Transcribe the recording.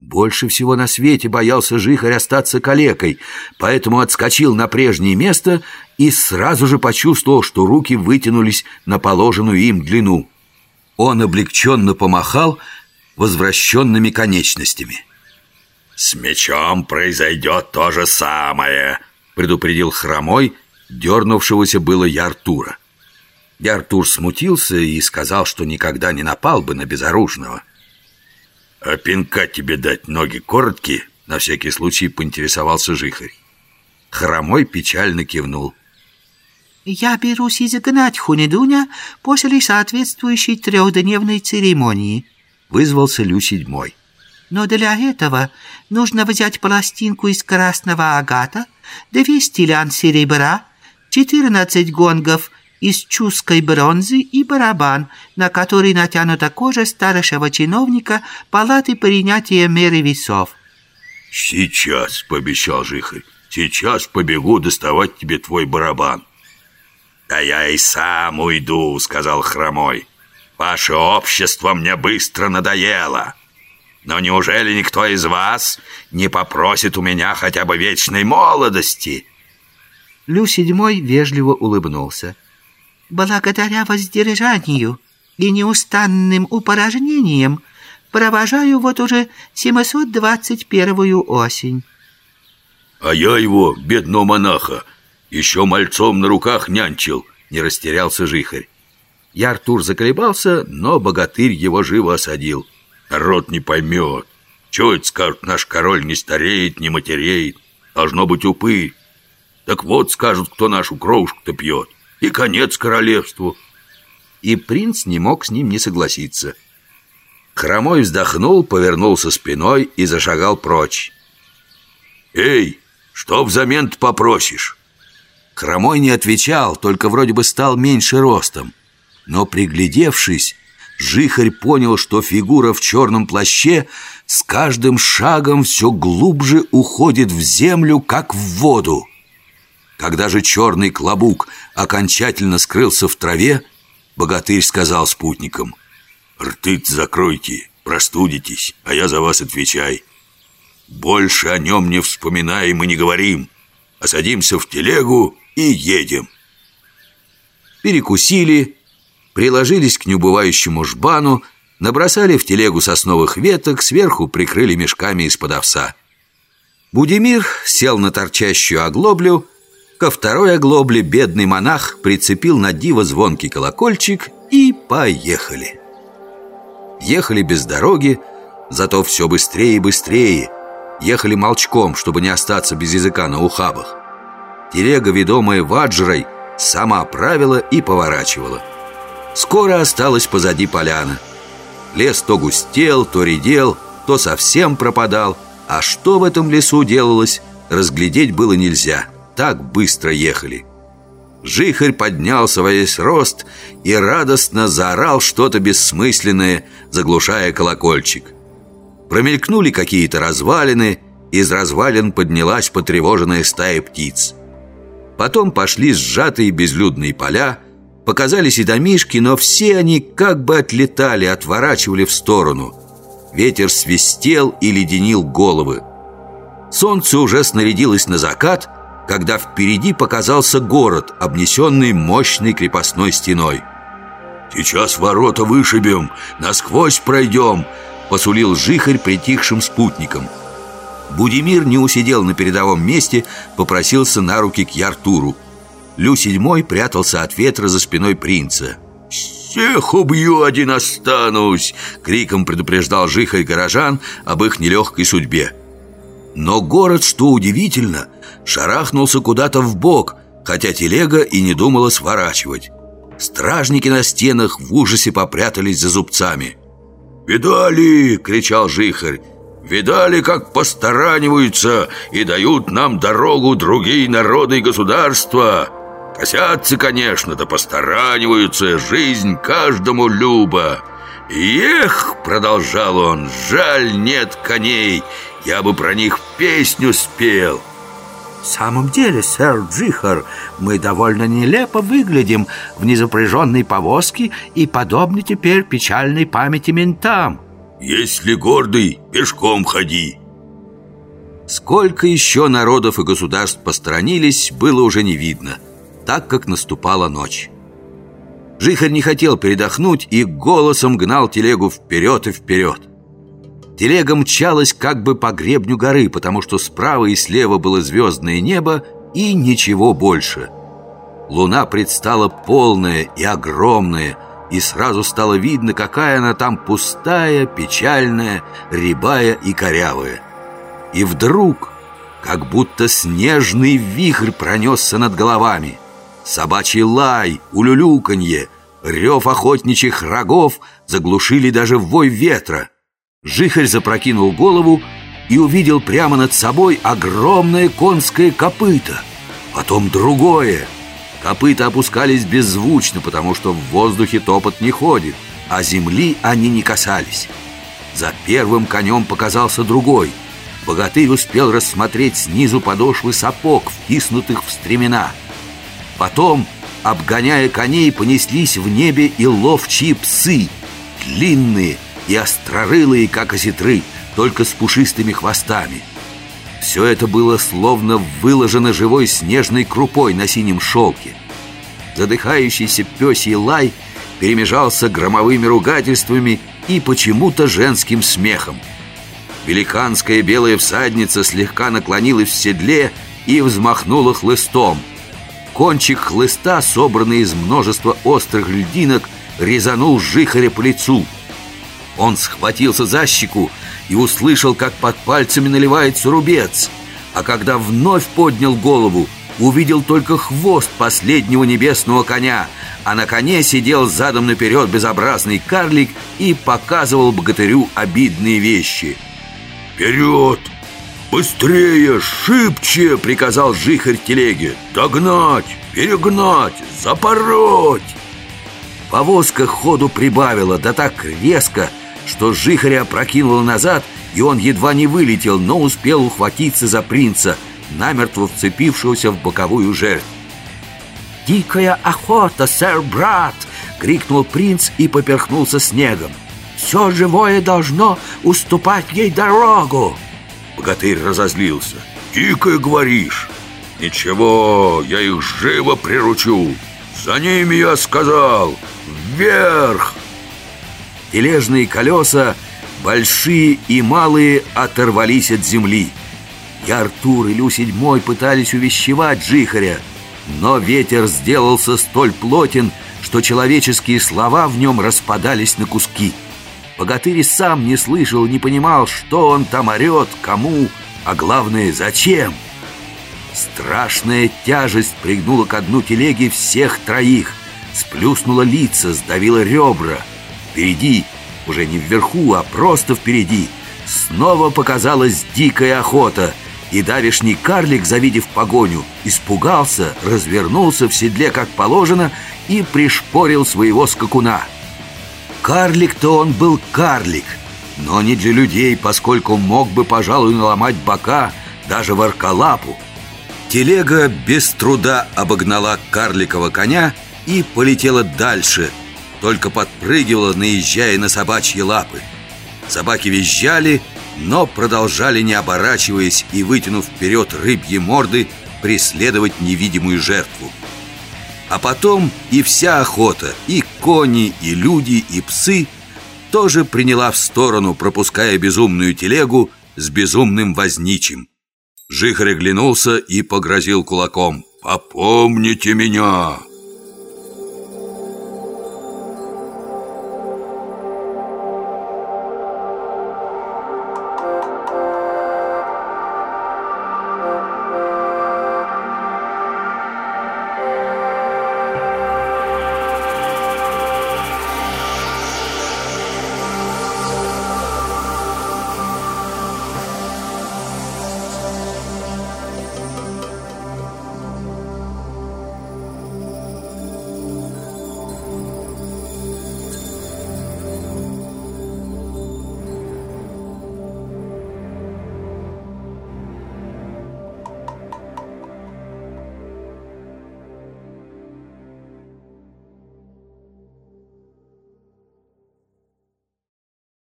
Больше всего на свете боялся Жихарь остаться калекой, поэтому отскочил на прежнее место и сразу же почувствовал, что руки вытянулись на положенную им длину. Он облегченно помахал возвращенными конечностями. «С мечом произойдет то же самое», — предупредил хромой, дернувшегося было Яртура. Яртур смутился и сказал, что никогда не напал бы на безоружного. «А пинка тебе дать ноги короткие?» На всякий случай поинтересовался Жихарь. Хромой печально кивнул. «Я берусь изгнать Хунедуня после соответствующей трехдневной церемонии», вызвался Лю седьмой. «Но для этого нужно взять пластинку из красного агата, двести лян серебра, четырнадцать гонгов из чуской бронзы и барабан, на который натянута кожа старшего чиновника палаты принятия меры весов. «Сейчас», — пообещал Жихарь, — «сейчас побегу доставать тебе твой барабан». «Да я и сам уйду», — сказал Хромой. «Ваше общество мне быстро надоело. Но неужели никто из вас не попросит у меня хотя бы вечной молодости?» Лю седьмой вежливо улыбнулся. Благодаря воздержанию и неустанным упражнениям провожаю вот уже 721-ю осень. А я его, бедного монаха, еще мальцом на руках нянчил, не растерялся жихарь. Я Артур заколебался, но богатырь его живо осадил. Народ не поймет. Чего это скажут, наш король не стареет, не матереет. Должно быть упырь. Так вот скажут, кто нашу кровушку-то пьет и конец королевству. И принц не мог с ним не согласиться. Хромой вздохнул, повернулся спиной и зашагал прочь. «Эй, что взамен ты попросишь?» Хромой не отвечал, только вроде бы стал меньше ростом. Но приглядевшись, Жихарь понял, что фигура в черном плаще с каждым шагом все глубже уходит в землю, как в воду. Когда же черный клобук окончательно скрылся в траве, богатырь сказал спутникам, «Рты закройте, простудитесь, а я за вас отвечай. Больше о нем не вспоминаем и не говорим, а садимся в телегу и едем». Перекусили, приложились к неубывающему жбану, набросали в телегу сосновых веток, сверху прикрыли мешками из-под овса. Будимир сел на торчащую оглоблю, Ко второй оглобле бедный монах прицепил на диво звонкий колокольчик и поехали. Ехали без дороги, зато все быстрее и быстрее. Ехали молчком, чтобы не остаться без языка на ухабах. Телега, ведомая ваджрой, сама правила и поворачивала. Скоро осталась позади поляна. Лес то густел, то редел, то совсем пропадал, а что в этом лесу делалось, разглядеть было нельзя – так быстро ехали. Жихарь поднялся во весь рост и радостно заорал что-то бессмысленное, заглушая колокольчик. Промелькнули какие-то развалины, из развалин поднялась потревоженная стая птиц. Потом пошли сжатые безлюдные поля, показались и домишки, но все они как бы отлетали, отворачивали в сторону. Ветер свистел и леденил головы. Солнце уже снарядилось на закат – когда впереди показался город, обнесенный мощной крепостной стеной. «Сейчас ворота вышибем, насквозь пройдем», — посулил жихарь притихшим спутникам. Будимир не усидел на передовом месте, попросился на руки к Яртуру. Лю седьмой прятался от ветра за спиной принца. «Всех убью, один останусь!» — криком предупреждал жихарь горожан об их нелегкой судьбе. Но город, что удивительно, шарахнулся куда-то в бок, хотя телега и не думала сворачивать. Стражники на стенах в ужасе попрятались за зубцами. «Видали!» — кричал Жихарь. «Видали, как постараниваются и дают нам дорогу другие народы и государства!» Косятся, конечно, да постараниваются, жизнь каждому люба. «Эх!» — продолжал он, «жаль, нет коней, я бы про них песню спел». В самом деле, сэр Джихар, мы довольно нелепо выглядим в незапряженной повозке и подобны теперь печальной памяти ментам. Если гордый, пешком ходи Сколько еще народов и государств посторонились, было уже не видно, так как наступала ночь. Жихарь не хотел передохнуть и голосом гнал телегу вперед и вперед. Телега мчалась как бы по гребню горы, потому что справа и слева было звездное небо и ничего больше. Луна предстала полная и огромная, и сразу стало видно, какая она там пустая, печальная, рябая и корявая. И вдруг, как будто снежный вихрь пронесся над головами – Собачий лай, улюлюканье, рев охотничьих рогов заглушили даже вой ветра. Жихарь запрокинул голову и увидел прямо над собой огромное конское копыто. Потом другое. Копыта опускались беззвучно, потому что в воздухе топот не ходит, а земли они не касались. За первым конем показался другой. Богатырь успел рассмотреть снизу подошвы сапог, втиснутых в стремена – Потом, обгоняя коней, понеслись в небе и ловчие псы, длинные и острорылые, как осетры, только с пушистыми хвостами. Все это было словно выложено живой снежной крупой на синем шелке. Задыхающийся пёсий лай перемежался громовыми ругательствами и почему-то женским смехом. Великанская белая всадница слегка наклонилась в седле и взмахнула хлыстом – Кончик хлыста, собранный из множества острых льдинок, резанул жихаря по лицу. Он схватился за щеку и услышал, как под пальцами наливается рубец. А когда вновь поднял голову, увидел только хвост последнего небесного коня, а на коне сидел задом наперед безобразный карлик и показывал богатырю обидные вещи. «Вперед!» «Быстрее, шибче!» — приказал жихарь телеге. «Догнать, перегнать, запороть!» Повозка ходу прибавила, да так резко, что жихаря прокинула назад, и он едва не вылетел, но успел ухватиться за принца, намертво вцепившегося в боковую жертву. «Дикая охота, сэр-брат!» — крикнул принц и поперхнулся снегом. «Все живое должно уступать ей дорогу!» Богатырь разозлился «Дико говоришь! Ничего, я их живо приручу! За ними я сказал! Вверх!» Тележные колеса, большие и малые, оторвались от земли И Артур и Лю седьмой пытались увещевать Джихаря Но ветер сделался столь плотен, что человеческие слова в нем распадались на куски – Богатырь сам не слышал, не понимал, что он там орет, кому, а главное, зачем. Страшная тяжесть пригнула к дну телеги всех троих, сплюснула лица, сдавила ребра. Впереди, уже не вверху, а просто впереди, снова показалась дикая охота, и давишний карлик, завидев погоню, испугался, развернулся в седле, как положено, и пришпорил своего скакуна — Карлик-то он был карлик, но не для людей, поскольку мог бы, пожалуй, наломать бока даже в аркалапу. Телега без труда обогнала карликова коня и полетела дальше, только подпрыгивала, наезжая на собачьи лапы. Собаки визжали, но продолжали, не оборачиваясь и вытянув вперед рыбьи морды, преследовать невидимую жертву. А потом и вся охота, и кони, и люди, и псы тоже приняла в сторону, пропуская безумную телегу с безумным возничим. Жихарь оглянулся и погрозил кулаком. «Попомните меня!